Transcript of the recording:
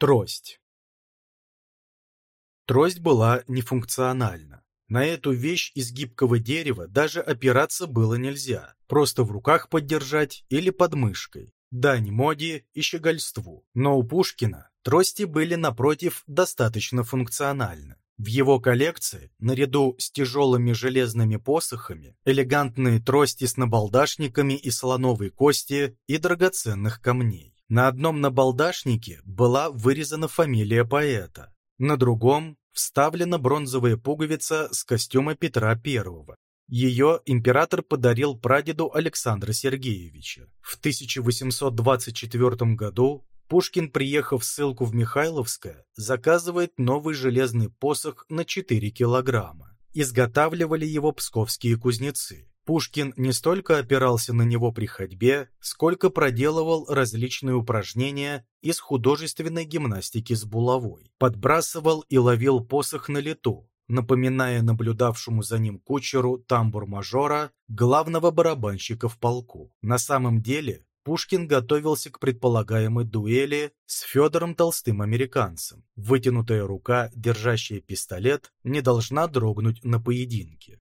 Трость. Трость была нефункциональна. На эту вещь из гибкого дерева даже опираться было нельзя, просто в руках поддержать или под мышкой. Дань моде и щегольству. Но у Пушкина трости были, напротив, достаточно функциональны. В его коллекции, наряду с тяжелыми железными посохами, элегантные трости с набалдашниками из слоновой кости и драгоценных камней. На одном набалдашнике была вырезана фамилия поэта, на другом вставлена бронзовая пуговица с костюма Петра I. Ее император подарил прадеду Александра Сергеевича. В 1824 году Пушкин, приехав в ссылку в Михайловское, заказывает новый железный посох на 4 килограмма. Изготавливали его псковские кузнецы. Пушкин не столько опирался на него при ходьбе, сколько проделывал различные упражнения из художественной гимнастики с булавой. Подбрасывал и ловил посох на лету, напоминая наблюдавшему за ним кучеру тамбур-мажора, главного барабанщика в полку. На самом деле Пушкин готовился к предполагаемой дуэли с Федором Толстым американцем. Вытянутая рука, держащая пистолет, не должна дрогнуть на поединке.